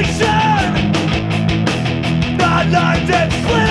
nation, my and is